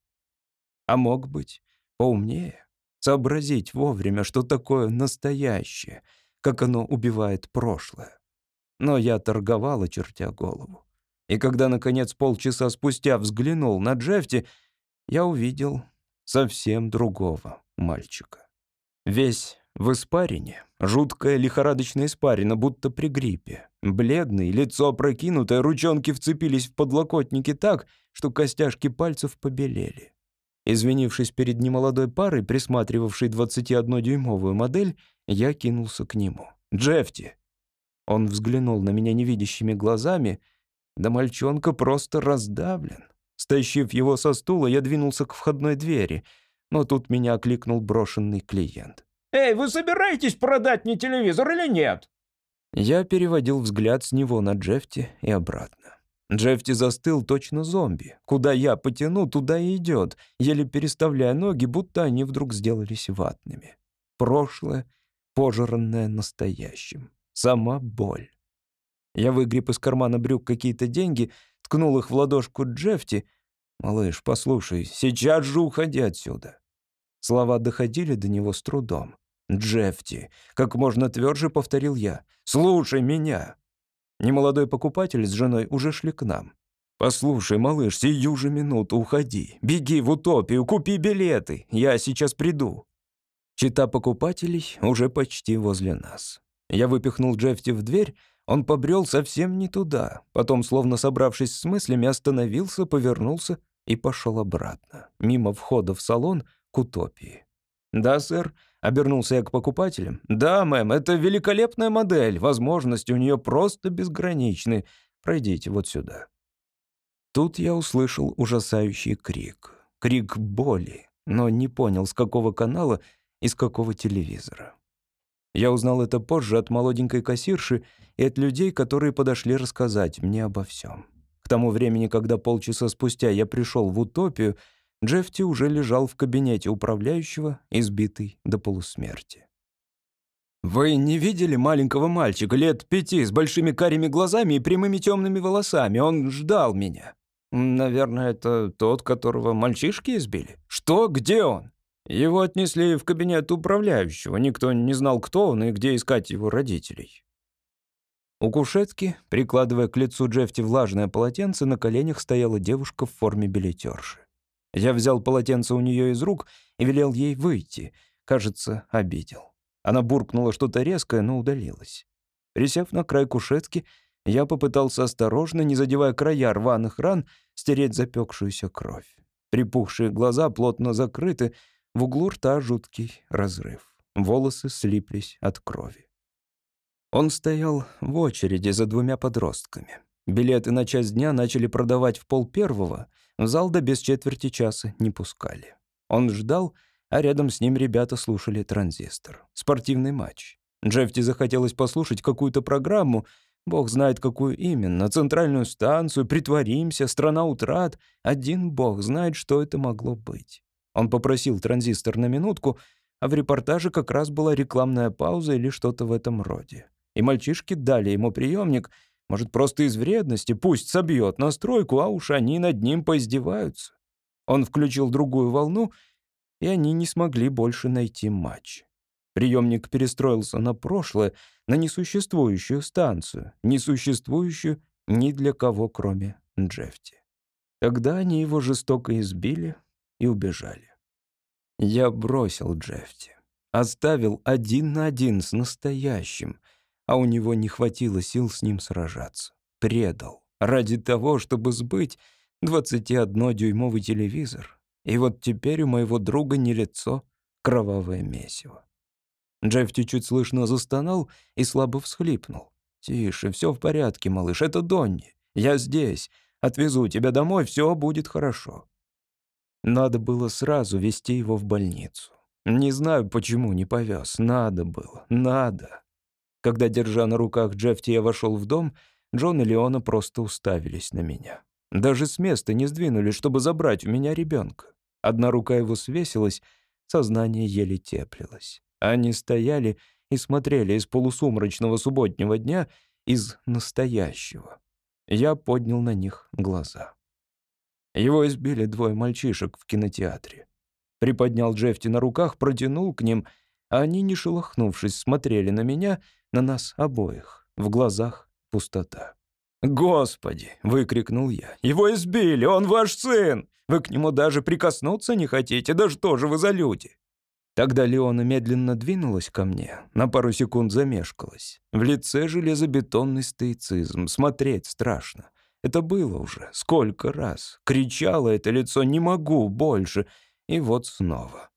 А мог быть поумнее, сообразить вовремя, что такое настоящее, как оно убивает прошлое. Но я торговал, очертя голову. И когда, наконец, полчаса спустя взглянул на Джефти, я увидел совсем другого мальчика. Весь в испарине. Жуткая лихорадочная испарина, будто при гриппе. Бледный, лицо опрокинутое, ручонки вцепились в подлокотники так, что костяшки пальцев побелели. Извинившись перед немолодой парой, присматривавшей 21-дюймовую модель, я кинулся к нему. «Джефти!» Он взглянул на меня невидящими глазами. Да мальчонка просто раздавлен. Стащив его со стула, я двинулся к входной двери, но тут меня окликнул брошенный клиент. «Эй, вы собираетесь продать мне телевизор или нет?» Я переводил взгляд с него на Джефти и обратно. Джефти застыл точно зомби. Куда я потяну, туда и идет, еле переставляя ноги, будто они вдруг сделались ватными. Прошлое, пожранное настоящим. Сама боль. Я выгреб из кармана брюк какие-то деньги, ткнул их в ладошку Джефти. «Малыш, послушай, сейчас же уходи отсюда». Слова доходили до него с трудом. «Джефти», — как можно тверже повторил я, — «слушай меня». Немолодой покупатель с женой уже шли к нам. «Послушай, малыш, сию же минуту уходи. Беги в утопию, купи билеты. Я сейчас приду». Чита покупателей уже почти возле нас. Я выпихнул Джефти в дверь, он побрел совсем не туда. Потом, словно собравшись с мыслями, остановился, повернулся и пошел обратно, мимо входа в салон к утопии. «Да, сэр», — обернулся я к покупателям. «Да, мэм, это великолепная модель. Возможности у нее просто безграничны. Пройдите вот сюда». Тут я услышал ужасающий крик. Крик боли, но не понял, с какого канала и с какого телевизора. Я узнал это позже от молоденькой кассирши и от людей, которые подошли рассказать мне обо всем. К тому времени, когда полчаса спустя я пришел в утопию, Джефти уже лежал в кабинете управляющего, избитый до полусмерти. «Вы не видели маленького мальчика лет пяти с большими карими глазами и прямыми темными волосами? Он ждал меня». «Наверное, это тот, которого мальчишки избили?» «Что? Где он?» Его отнесли в кабинет управляющего. Никто не знал, кто он и где искать его родителей. У кушетки, прикладывая к лицу Джефти влажное полотенце, на коленях стояла девушка в форме билетерши. Я взял полотенце у нее из рук и велел ей выйти. Кажется, обидел. Она буркнула что-то резкое, но удалилась. Присев на край кушетки, я попытался осторожно, не задевая края рваных ран, стереть запекшуюся кровь. Припухшие глаза плотно закрыты, в углу рта жуткий разрыв. Волосы слиплись от крови. Он стоял в очереди за двумя подростками. Билеты на час дня начали продавать в пол первого, в зал до без четверти часа не пускали. Он ждал, а рядом с ним ребята слушали транзистор. Спортивный матч. Джефти захотелось послушать какую-то программу, бог знает какую именно, центральную станцию, притворимся, страна утрат. Один бог знает, что это могло быть. Он попросил транзистор на минутку, а в репортаже как раз была рекламная пауза или что-то в этом роде. И мальчишки дали ему приемник, может, просто из вредности, пусть собьет настройку, а уж они над ним поиздеваются. Он включил другую волну, и они не смогли больше найти матч. Приемник перестроился на прошлое, на несуществующую станцию, несуществующую ни для кого, кроме Джефти. Тогда они его жестоко избили, и убежали. Я бросил Джефти. Оставил один на один с настоящим, а у него не хватило сил с ним сражаться. Предал. Ради того, чтобы сбыть 21-дюймовый телевизор. И вот теперь у моего друга не лицо, кровавое месиво. Джефти чуть слышно застонал и слабо всхлипнул. «Тише, все в порядке, малыш, это Донни. Я здесь. Отвезу тебя домой, все будет хорошо». Надо было сразу вести его в больницу. Не знаю, почему не повез. Надо было. Надо. Когда, держа на руках Джефти, я вошел в дом, Джон и Леона просто уставились на меня. Даже с места не сдвинулись, чтобы забрать у меня ребенка. Одна рука его свесилась, сознание еле теплилось. Они стояли и смотрели из полусумрачного субботнего дня, из настоящего. Я поднял на них глаза. Его избили двое мальчишек в кинотеатре. Приподнял Джефти на руках, протянул к ним, а они, не шелохнувшись, смотрели на меня, на нас обоих. В глазах пустота. «Господи!» — выкрикнул я. «Его избили! Он ваш сын! Вы к нему даже прикоснуться не хотите? Да что же вы за люди?» Тогда Леона медленно двинулась ко мне, на пару секунд замешкалась. В лице железобетонный стоицизм, смотреть страшно. Это было уже. Сколько раз. Кричало это лицо «не могу больше». И вот снова.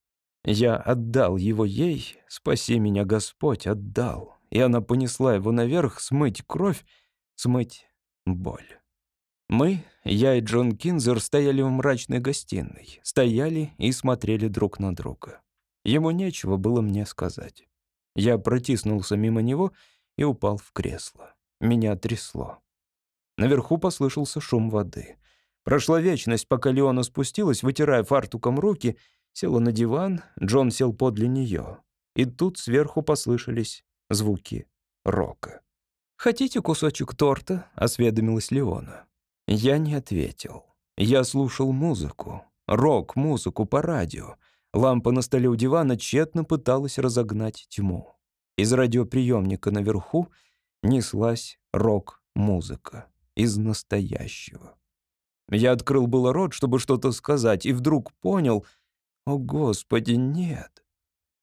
Я отдал его ей, спаси меня, Господь, отдал. И она понесла его наверх смыть кровь, смыть боль. Мы, я и Джон Кинзер, стояли в мрачной гостиной. Стояли и смотрели друг на друга. Ему нечего было мне сказать. Я протиснулся мимо него и упал в кресло. Меня трясло. Наверху послышался шум воды. Прошла вечность, пока Леона спустилась, вытирая фартуком руки, села на диван, Джон сел подле нее. И тут сверху послышались звуки рока. «Хотите кусочек торта?» — осведомилась Леона. Я не ответил. Я слушал музыку, рок-музыку по радио. Лампа на столе у дивана тщетно пыталась разогнать тьму. Из радиоприемника наверху неслась рок-музыка. Из настоящего. Я открыл было рот, чтобы что-то сказать, и вдруг понял, о, Господи, нет.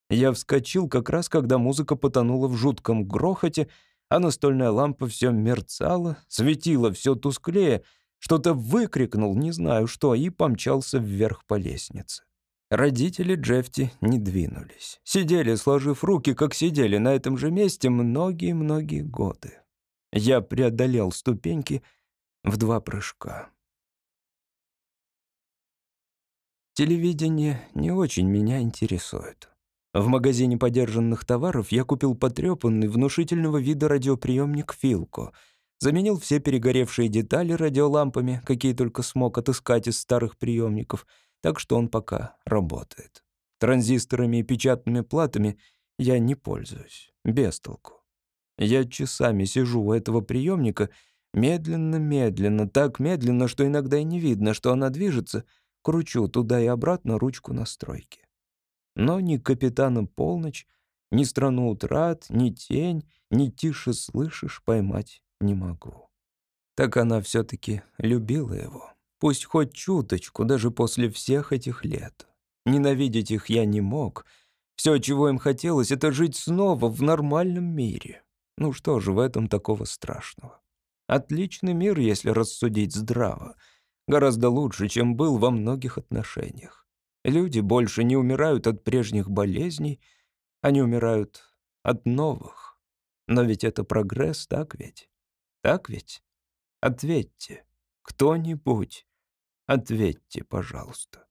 Я вскочил как раз, когда музыка потонула в жутком грохоте, а настольная лампа все мерцала, светила все тусклее, что-то выкрикнул, не знаю что, и помчался вверх по лестнице. Родители Джефти не двинулись. Сидели, сложив руки, как сидели на этом же месте многие-многие годы. Я преодолел ступеньки в два прыжка. Телевидение не очень меня интересует. В магазине подержанных товаров я купил потрепанный, внушительного вида радиоприемник «Филко», заменил все перегоревшие детали радиолампами, какие только смог отыскать из старых приемников, так что он пока работает. Транзисторами и печатными платами я не пользуюсь, без толку. Я часами сижу у этого приемника, медленно-медленно, так медленно, что иногда и не видно, что она движется, кручу туда и обратно ручку настройки. Но ни капитана Полночь, ни страну утрат, ни тень, ни тише слышишь поймать не могу. Так она все-таки любила его. Пусть хоть чуточку, даже после всех этих лет. Ненавидеть их я не мог. Все, чего им хотелось, это жить снова в нормальном мире. Ну что же в этом такого страшного? Отличный мир, если рассудить здраво. Гораздо лучше, чем был во многих отношениях. Люди больше не умирают от прежних болезней, они умирают от новых. Но ведь это прогресс, так ведь? Так ведь? Ответьте. Кто-нибудь. Ответьте, пожалуйста.